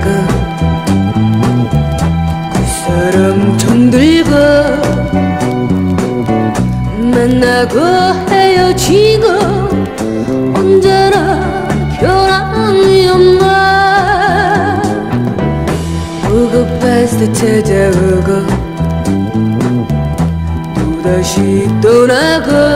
그 사람 정들고 만나고 헤어지고 언제나 변함이 없나. 보고파서 찾아오고 또다시 떠나고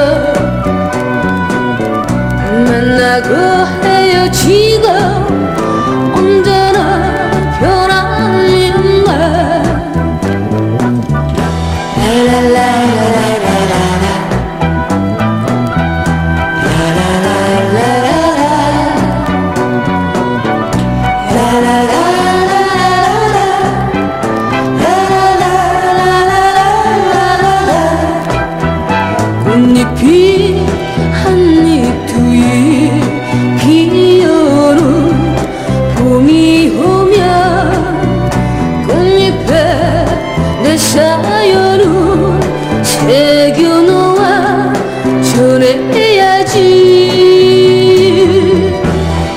해야지.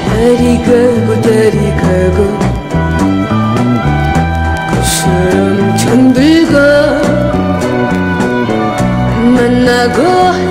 다리 가고 다리 가고 그처럼 잠들고 만나고